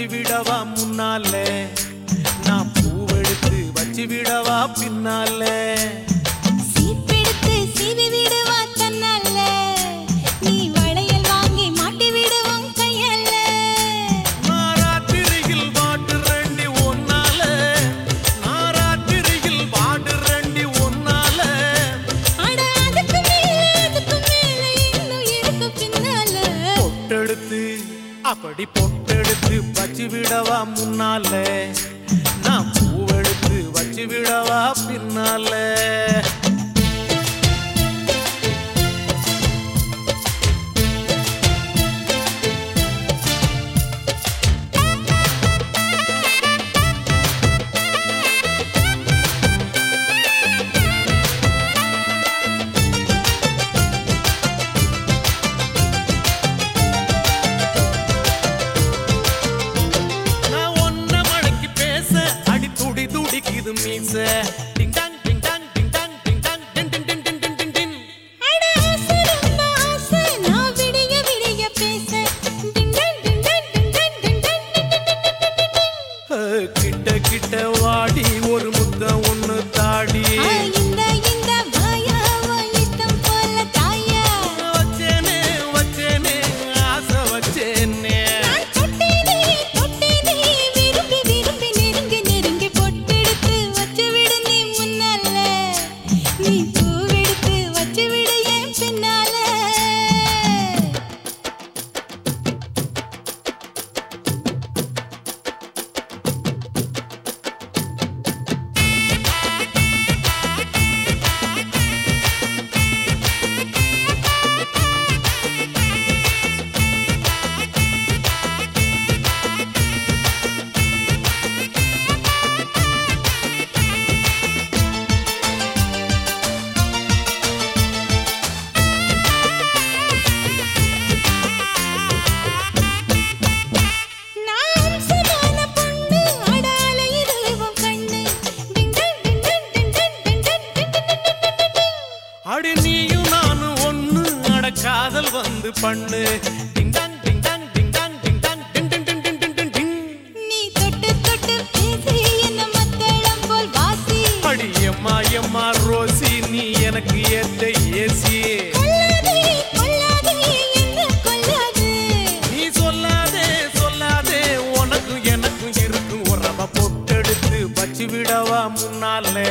வச்சு விடவா முன்னாலே? நான் பூவெடுத்து வச்சு விடவா பின்னாலே? அப்படி பொட்டெடுத்து வச்சு விடவா முன்னால? நான் பூவெடுத்து வச்சு விடவா பின்னால? காதல் வந்து பண்ணு. டிங்டன் டிங்டன் டிங்டன் டிங்டன் டிங் டிங் டிங் டிங் டிங் டிங் டிங் நீ தொட்டு தொட்டு பேசி என்ன மத்தளம் போல் வாசி. அடி எம்மா எம்மா ரோசி நீ எனக்கு முன்னாலே.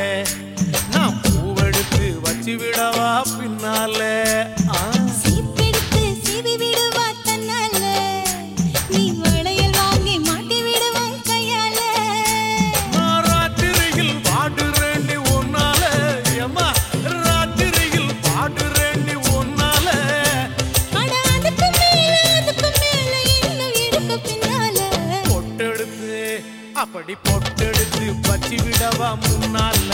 நான் பூவெடுத்து வச்சு விடவா பின்னாலே. ஆ. அப்படி பொட்டெடுத்து பச்சு விடவா முன்னால?